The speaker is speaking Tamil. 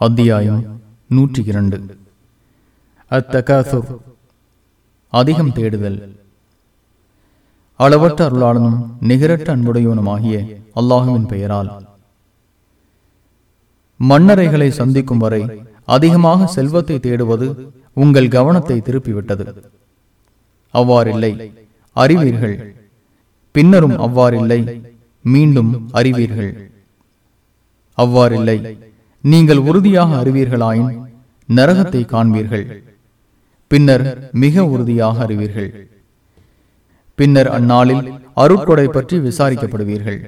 அத்தியாயம் நூற்றி இரண்டு அத்தகாசுர். அதிகம் தேடுதல். அளவற்ற அருளாளனும் நிகரற்ற அன்புடையவனுமாகிய அல்லாஹுவின் பெயரால். மன்னரைகளை சந்திக்கும் வரை அதிகமாக செல்வத்தை தேடுவது உங்கள் கவனத்தை திருப்பிவிட்டது. அவ்வாறில்லை அறிவீர்கள். பின்னரும் அவ்வாறில்லை மீண்டும் அறிவீர்கள். அவ்வாறில்லை நீங்கள் உறுதியாக அறிவீர்களாயின் நரகத்தை காண்பீர்கள். பின்னர் மிக உறுதியாக அறிவீர்கள். பின்னர் அந்நாளில் அருட்கொடை பற்றி விசாரிக்கப்படுவீர்கள்.